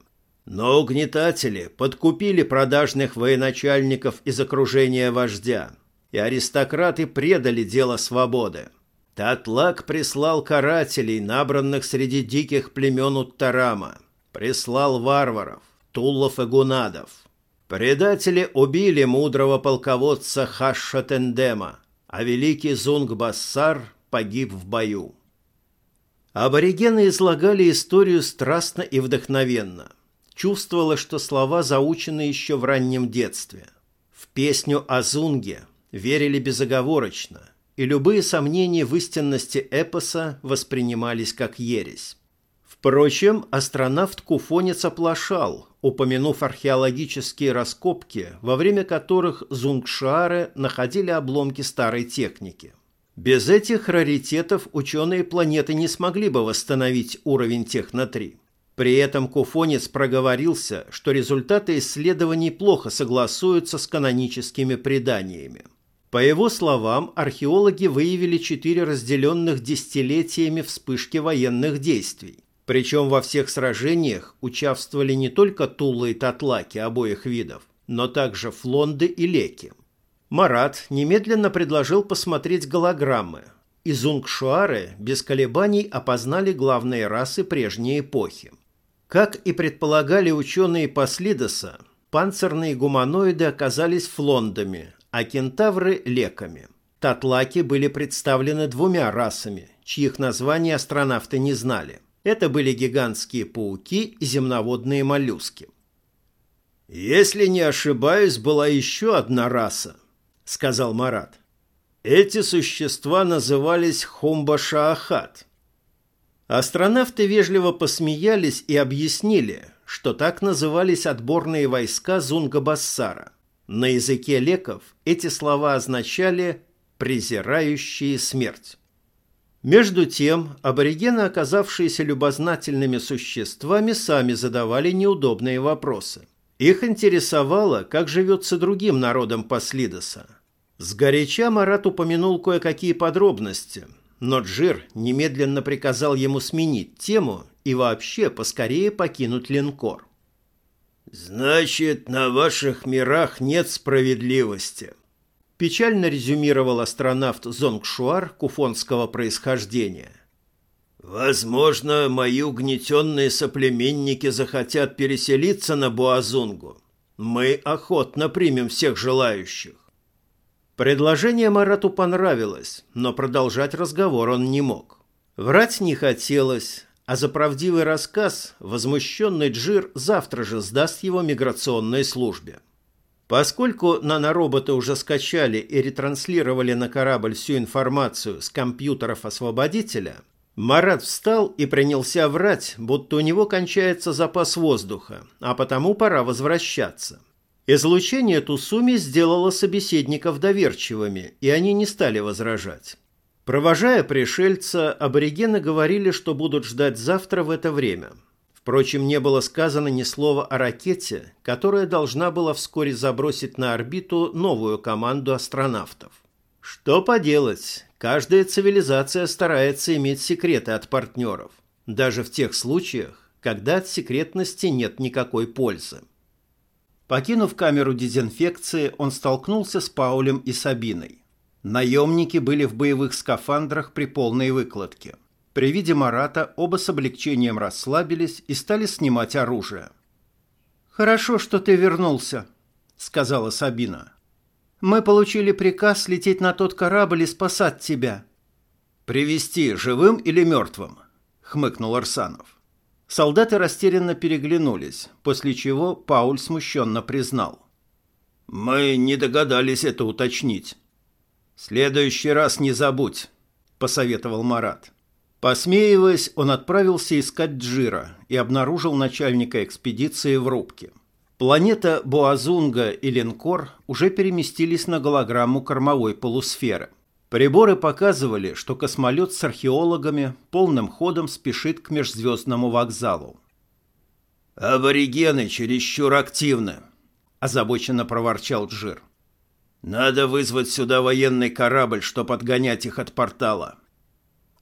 Но угнетатели подкупили продажных военачальников из окружения вождя, и аристократы предали дело свободы. Татлак прислал карателей, набранных среди диких племен Уттарама, прислал варваров, туллов и гунадов. Предатели убили мудрого полководца Хашша Тендема, а великий Зунг-Бассар погиб в бою. Аборигены излагали историю страстно и вдохновенно чувствовала, что слова заучены еще в раннем детстве. В песню о Зунге верили безоговорочно, и любые сомнения в истинности эпоса воспринимались как ересь. Впрочем, астронавт Куфонец оплошал, упомянув археологические раскопки, во время которых Зунгшары находили обломки старой техники. Без этих раритетов ученые планеты не смогли бы восстановить уровень Техно-3. При этом Куфонец проговорился, что результаты исследований плохо согласуются с каноническими преданиями. По его словам, археологи выявили четыре разделенных десятилетиями вспышки военных действий. Причем во всех сражениях участвовали не только тулы и татлаки обоих видов, но также флонды и леки. Марат немедленно предложил посмотреть голограммы, и зунгшуары без колебаний опознали главные расы прежней эпохи. Как и предполагали ученые Паслидоса, панцирные гуманоиды оказались флондами, а кентавры – леками. Татлаки были представлены двумя расами, чьих названий астронавты не знали. Это были гигантские пауки и земноводные моллюски. «Если не ошибаюсь, была еще одна раса», — сказал Марат. «Эти существа назывались Хумба-Шаахат. Астронавты вежливо посмеялись и объяснили, что так назывались отборные войска Зунга-Бассара. На языке леков эти слова означали «презирающие смерть». Между тем, аборигены, оказавшиеся любознательными существами, сами задавали неудобные вопросы. Их интересовало, как живется другим народом Паслидоса. Сгоряча Марат упомянул кое-какие подробности, но Джир немедленно приказал ему сменить тему и вообще поскорее покинуть линкор. «Значит, на ваших мирах нет справедливости», – печально резюмировал астронавт Зонгшуар куфонского происхождения. «Возможно, мои угнетенные соплеменники захотят переселиться на Буазунгу. Мы охотно примем всех желающих». Предложение Марату понравилось, но продолжать разговор он не мог. Врать не хотелось, а за правдивый рассказ возмущенный Джир завтра же сдаст его миграционной службе. Поскольку нанороботы уже скачали и ретранслировали на корабль всю информацию с компьютеров освободителя, Марат встал и принялся врать, будто у него кончается запас воздуха, а потому пора возвращаться. Излучение Тусуми сделало собеседников доверчивыми, и они не стали возражать. Провожая пришельца, аборигены говорили, что будут ждать завтра в это время. Впрочем, не было сказано ни слова о ракете, которая должна была вскоре забросить на орбиту новую команду астронавтов. Что поделать, каждая цивилизация старается иметь секреты от партнеров, даже в тех случаях, когда от секретности нет никакой пользы. Покинув камеру дезинфекции, он столкнулся с Паулем и Сабиной. Наемники были в боевых скафандрах при полной выкладке. При виде Марата оба с облегчением расслабились и стали снимать оружие. «Хорошо, что ты вернулся», — сказала Сабина. «Мы получили приказ лететь на тот корабль и спасать тебя». «Привести живым или мертвым?» — хмыкнул Арсанов. Солдаты растерянно переглянулись, после чего Пауль смущенно признал. «Мы не догадались это уточнить». «В следующий раз не забудь», — посоветовал Марат. Посмеиваясь, он отправился искать Джира и обнаружил начальника экспедиции в рубке. Планета Боазунга и Линкор уже переместились на голограмму кормовой полусферы. Приборы показывали, что космолет с археологами полным ходом спешит к межзвездному вокзалу. «Аборигены чересчур активны», – озабоченно проворчал Джир. «Надо вызвать сюда военный корабль, чтобы отгонять их от портала».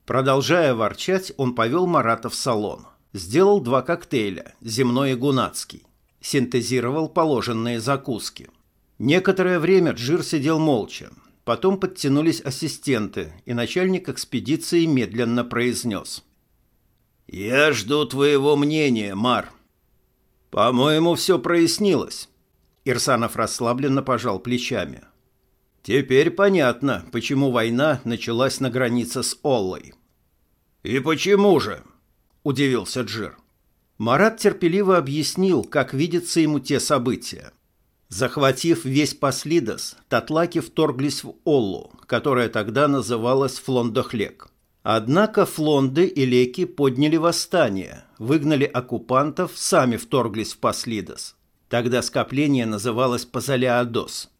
Продолжая ворчать, он повел Марата в салон. Сделал два коктейля, земной и гунацкий. Синтезировал положенные закуски. Некоторое время Джир сидел молча, Потом подтянулись ассистенты, и начальник экспедиции медленно произнес. «Я жду твоего мнения, Мар». «По-моему, все прояснилось». Ирсанов расслабленно пожал плечами. «Теперь понятно, почему война началась на границе с Оллой». «И почему же?» – удивился Джир. Марат терпеливо объяснил, как видятся ему те события. Захватив весь Паслидос, татлаки вторглись в Оллу, которая тогда называлась Флондохлек. Однако флонды и леки подняли восстание, выгнали оккупантов, сами вторглись в Паслидос. Тогда скопление называлось Пазалиадос.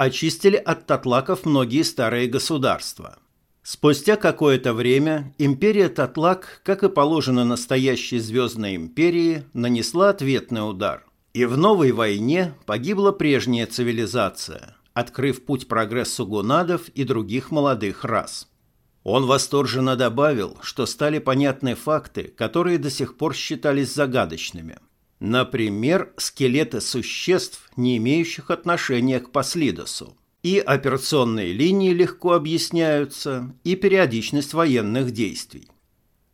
Очистили от татлаков многие старые государства. Спустя какое-то время империя Татлак, как и положено настоящей звездной империи, нанесла ответный удар. И в новой войне погибла прежняя цивилизация, открыв путь прогрессу гунадов и других молодых рас. Он восторженно добавил, что стали понятны факты, которые до сих пор считались загадочными. Например, скелеты существ, не имеющих отношения к Послидосу. И операционные линии легко объясняются, и периодичность военных действий.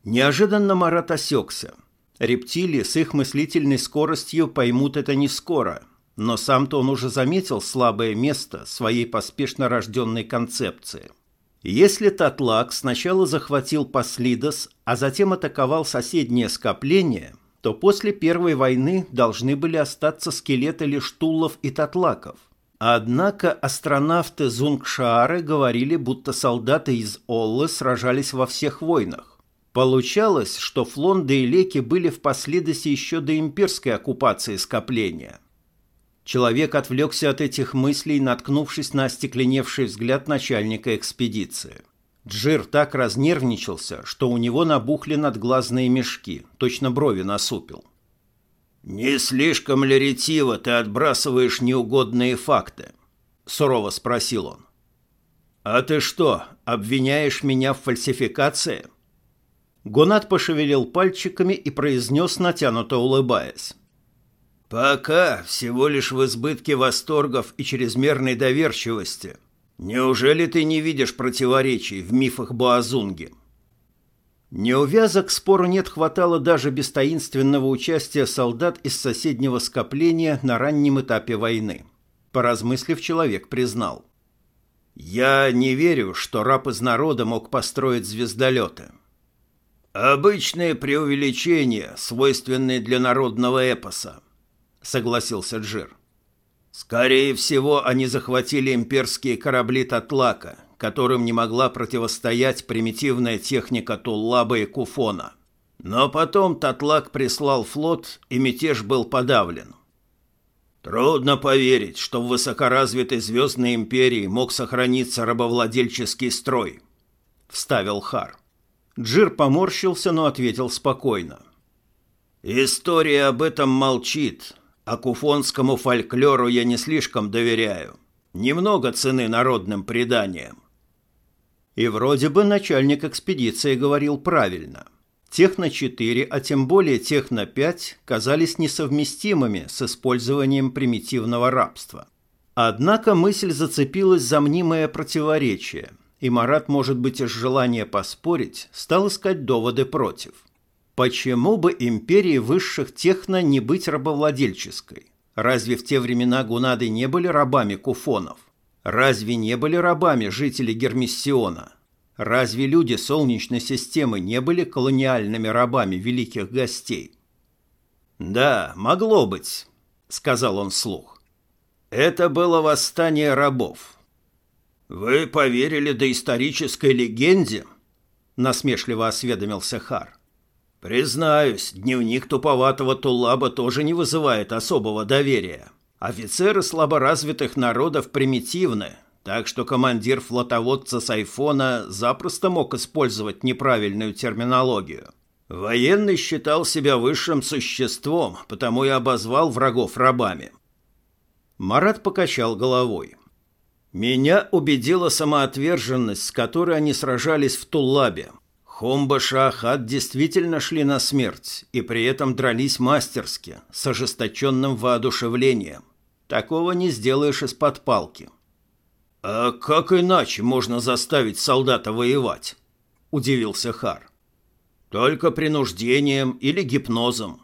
Неожиданно Марат осекся – Рептилии с их мыслительной скоростью поймут это не скоро, но сам-то он уже заметил слабое место своей поспешно рожденной концепции. Если Татлак сначала захватил Паслидос, а затем атаковал соседнее скопление, то после Первой войны должны были остаться скелеты лишь Туллов и Татлаков. Однако астронавты Зунгшаары говорили, будто солдаты из Оллы сражались во всех войнах. Получалось, что флонды и леки были в последующей еще до имперской оккупации скопления. Человек отвлекся от этих мыслей, наткнувшись на остекленевший взгляд начальника экспедиции. Джир так разнервничался, что у него набухли надглазные мешки, точно брови насупил. «Не слишком ли ретиво ты отбрасываешь неугодные факты?» — сурово спросил он. «А ты что, обвиняешь меня в фальсификации?» Гонат пошевелил пальчиками и произнес, натянуто улыбаясь. «Пока всего лишь в избытке восторгов и чрезмерной доверчивости. Неужели ты не видишь противоречий в мифах Буазунги?» Неувязок спору нет хватало даже без таинственного участия солдат из соседнего скопления на раннем этапе войны. Поразмыслив, человек признал. «Я не верю, что раб из народа мог построить звездолеты». «Обычное преувеличение, свойственное для народного эпоса», — согласился Джир. «Скорее всего, они захватили имперские корабли Татлака, которым не могла противостоять примитивная техника Туллаба и Куфона. Но потом Татлак прислал флот, и мятеж был подавлен. Трудно поверить, что в высокоразвитой звездной империи мог сохраниться рабовладельческий строй, — вставил Хар. Джир поморщился, но ответил спокойно. История об этом молчит, а куфонскому фольклору я не слишком доверяю. Немного цены народным преданиям. И вроде бы начальник экспедиции говорил правильно. Техно-4, а тем более Техно-5 казались несовместимыми с использованием примитивного рабства. Однако мысль зацепилась за мнимое противоречие, и Марат, может быть, из желания поспорить, стал искать доводы против. Почему бы империи высших техно не быть рабовладельческой? Разве в те времена гунады не были рабами куфонов? Разве не были рабами жители Гермиссиона? Разве люди Солнечной системы не были колониальными рабами великих гостей? «Да, могло быть», — сказал он вслух. «Это было восстание рабов». «Вы поверили доисторической легенде?» — насмешливо осведомился Хар. «Признаюсь, дневник туповатого Тулаба тоже не вызывает особого доверия». Офицеры слаборазвитых народов примитивны, так что командир флотоводца с айфона запросто мог использовать неправильную терминологию. Военный считал себя высшим существом, потому и обозвал врагов рабами. Марат покачал головой. Меня убедила самоотверженность, с которой они сражались в Туллабе. Хомба Шахат действительно шли на смерть и при этом дрались мастерски, с ожесточенным воодушевлением. Такого не сделаешь из-под палки. «А как иначе можно заставить солдата воевать?» – удивился Хар. «Только принуждением или гипнозом».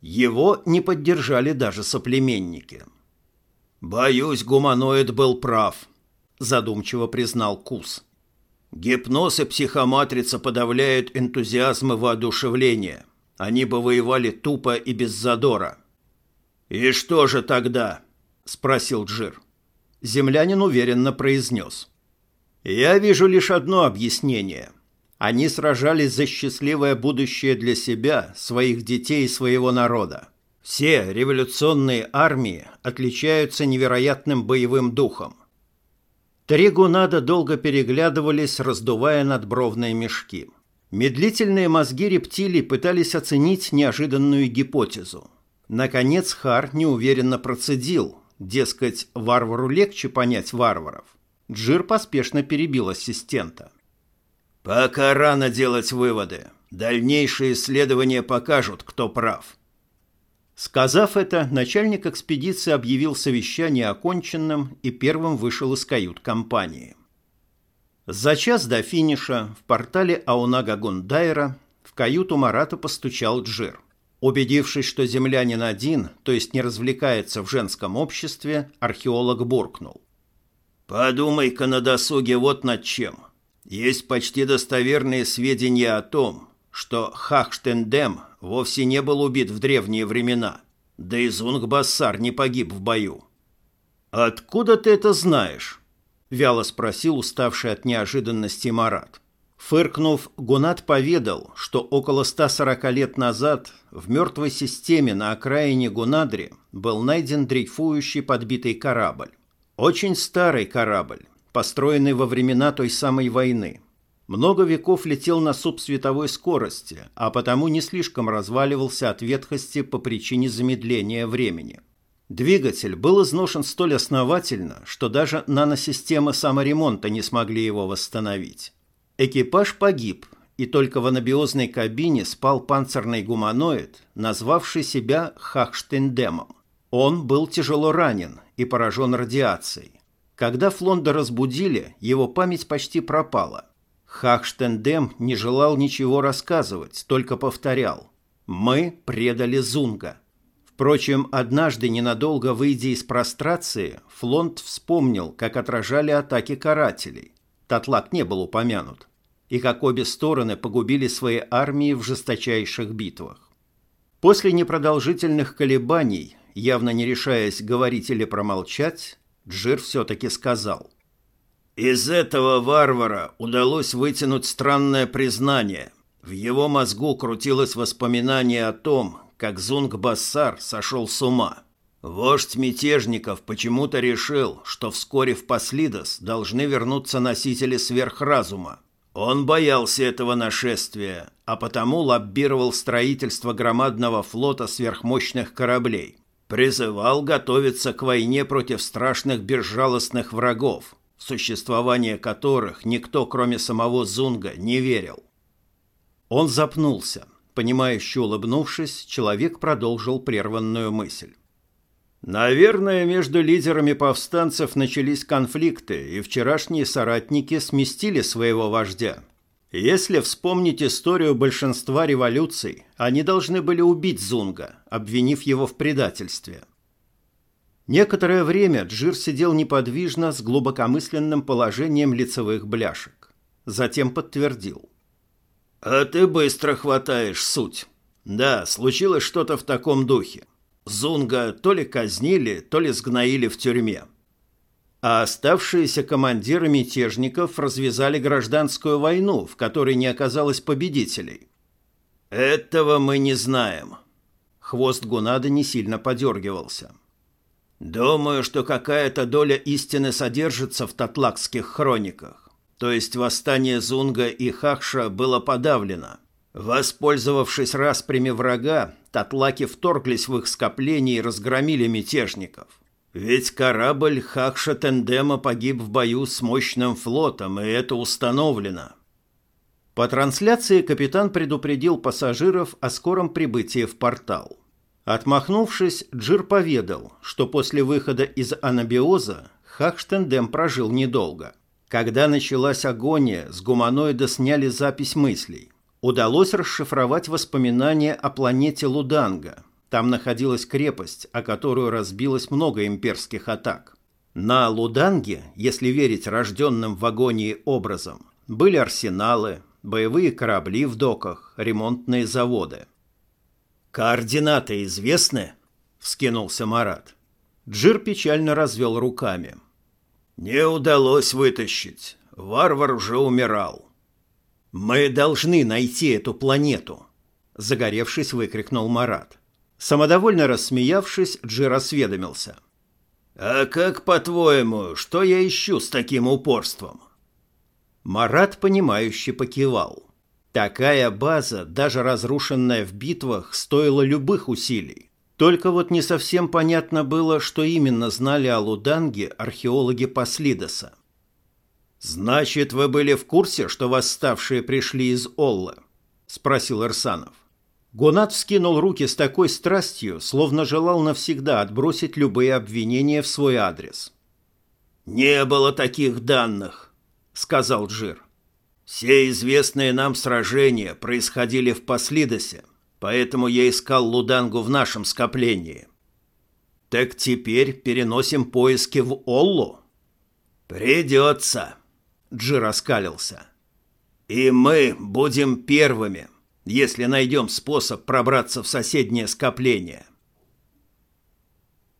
Его не поддержали даже соплеменники. «Боюсь, гуманоид был прав», – задумчиво признал Кус. Гипноз и психоматрица подавляют энтузиазм и воодушевление. Они бы воевали тупо и без задора. «И что же тогда?» – спросил Джир. Землянин уверенно произнес. «Я вижу лишь одно объяснение. Они сражались за счастливое будущее для себя, своих детей и своего народа. Все революционные армии отличаются невероятным боевым духом. Три гунада долго переглядывались, раздувая надбровные мешки. Медлительные мозги рептилий пытались оценить неожиданную гипотезу. Наконец Хар неуверенно процедил, дескать, варвару легче понять варваров. Джир поспешно перебил ассистента. «Пока рано делать выводы. Дальнейшие исследования покажут, кто прав». Сказав это, начальник экспедиции объявил совещание оконченным и первым вышел из кают-компании. За час до финиша в портале Аунага Гундайра в каюту Марата постучал Джир. Убедившись, что землянин один, то есть не развлекается в женском обществе, археолог буркнул. «Подумай-ка на досуге вот над чем. Есть почти достоверные сведения о том, что Хахштендем вовсе не был убит в древние времена, да и Зунг-Бассар не погиб в бою. «Откуда ты это знаешь?» – вяло спросил уставший от неожиданности Марат. Фыркнув, Гунат поведал, что около 140 лет назад в мертвой системе на окраине Гунадри был найден дрейфующий подбитый корабль. Очень старый корабль, построенный во времена той самой войны – Много веков летел на субсветовой скорости, а потому не слишком разваливался от ветхости по причине замедления времени. Двигатель был изношен столь основательно, что даже наносистемы саморемонта не смогли его восстановить. Экипаж погиб, и только в анабиозной кабине спал панцирный гуманоид, назвавший себя Хахштендемом. Он был тяжело ранен и поражен радиацией. Когда Флонда разбудили, его память почти пропала. Хахштендем не желал ничего рассказывать, только повторял «Мы предали Зунга». Впрочем, однажды, ненадолго выйдя из прострации, Флонт вспомнил, как отражали атаки карателей. Татлак не был упомянут. И как обе стороны погубили свои армии в жесточайших битвах. После непродолжительных колебаний, явно не решаясь говорить или промолчать, Джир все-таки сказал. «Из этого варвара удалось вытянуть странное признание. В его мозгу крутилось воспоминание о том, как Зунг-Бассар сошел с ума. Вождь мятежников почему-то решил, что вскоре в Послидос должны вернуться носители сверхразума. Он боялся этого нашествия, а потому лоббировал строительство громадного флота сверхмощных кораблей. Призывал готовиться к войне против страшных безжалостных врагов, существование которых никто, кроме самого Зунга, не верил. Он запнулся. Понимающе улыбнувшись, человек продолжил прерванную мысль. Наверное, между лидерами повстанцев начались конфликты, и вчерашние соратники сместили своего вождя. Если вспомнить историю большинства революций, они должны были убить Зунга, обвинив его в предательстве. Некоторое время Джир сидел неподвижно с глубокомысленным положением лицевых бляшек. Затем подтвердил. «А ты быстро хватаешь суть. Да, случилось что-то в таком духе. Зунга то ли казнили, то ли сгноили в тюрьме. А оставшиеся командиры мятежников развязали гражданскую войну, в которой не оказалось победителей. Этого мы не знаем. Хвост Гунада не сильно подергивался. Думаю, что какая-то доля истины содержится в татлакских хрониках. То есть восстание Зунга и Хахша было подавлено. Воспользовавшись распрями врага, татлаки вторглись в их скопление и разгромили мятежников. Ведь корабль Хакша Тендема погиб в бою с мощным флотом, и это установлено. По трансляции капитан предупредил пассажиров о скором прибытии в портал. Отмахнувшись, Джир поведал, что после выхода из анабиоза Хакштендем прожил недолго – когда началась агония, с гуманоида сняли запись мыслей. Удалось расшифровать воспоминания о планете Луданга. Там находилась крепость, о которую разбилось много имперских атак. На Луданге, если верить рожденным в агонии образом, были арсеналы, боевые корабли в доках, ремонтные заводы. «Координаты известны?» – вскинулся Марат. Джир печально развел руками. «Не удалось вытащить. Варвар уже умирал». «Мы должны найти эту планету!» Загоревшись, выкрикнул Марат. Самодовольно рассмеявшись, Джир осведомился. «А как, по-твоему, что я ищу с таким упорством?» Марат, понимающе покивал. Такая база, даже разрушенная в битвах, стоила любых усилий. Только вот не совсем понятно было, что именно знали о Луданге археологи Паслидоса. «Значит, вы были в курсе, что восставшие пришли из Олла?» – спросил Ирсанов. Гонат вскинул руки с такой страстью, словно желал навсегда отбросить любые обвинения в свой адрес. «Не было таких данных», — сказал Джир. «Все известные нам сражения происходили в Паслидосе, поэтому я искал Лудангу в нашем скоплении. Так теперь переносим поиски в Оллу? Придется, Джи раскалился. И мы будем первыми, если найдем способ пробраться в соседнее скопление.